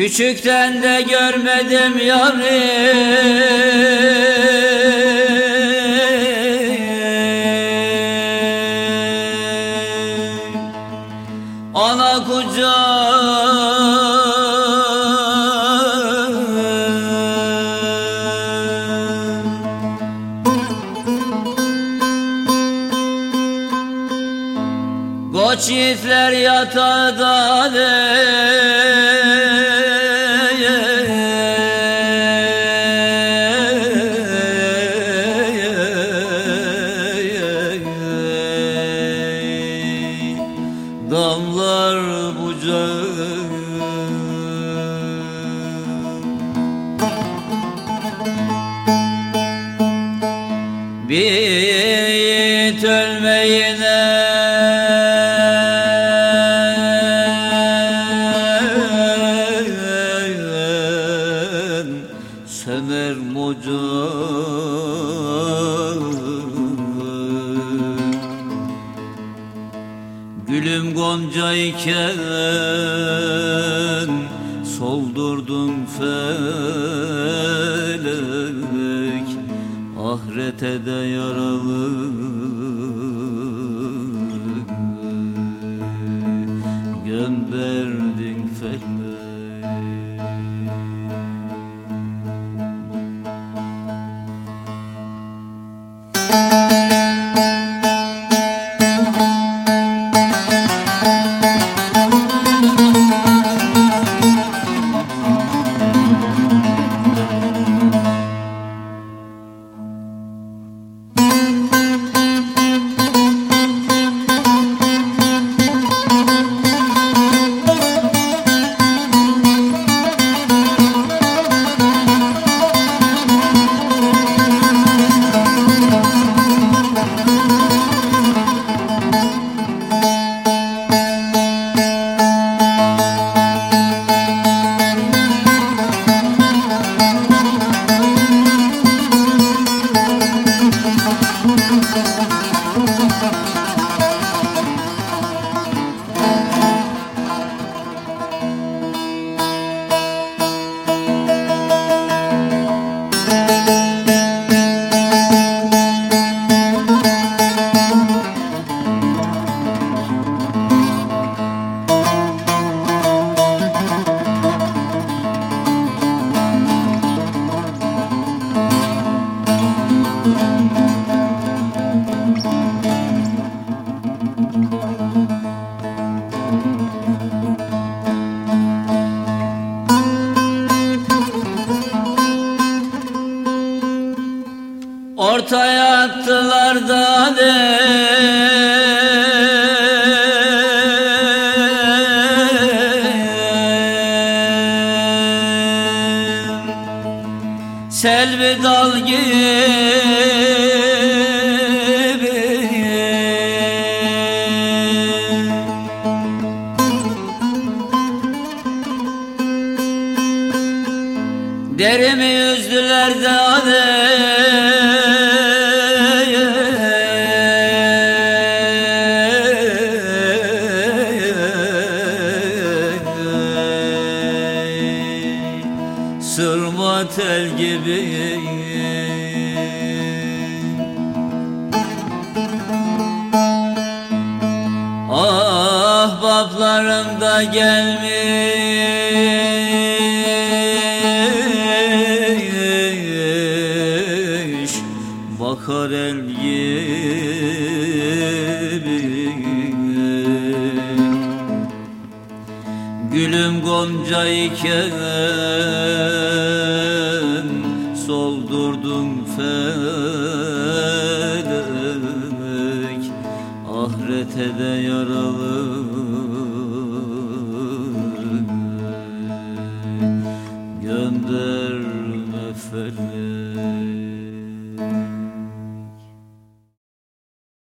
Küçükten de görmedim yari Ana kucağım Koç yiğitler yatağda Damlar bucağı Bir Gülüm gonca iken Soldurdun felek. Ahirete de yaralı selvi dal gibi. Derimi üzdüler de adet Sırma tel gibi. Ahbaplarım da gelmiş Gülüm gonca iken Soldurdun felek. Ahirete de yaralı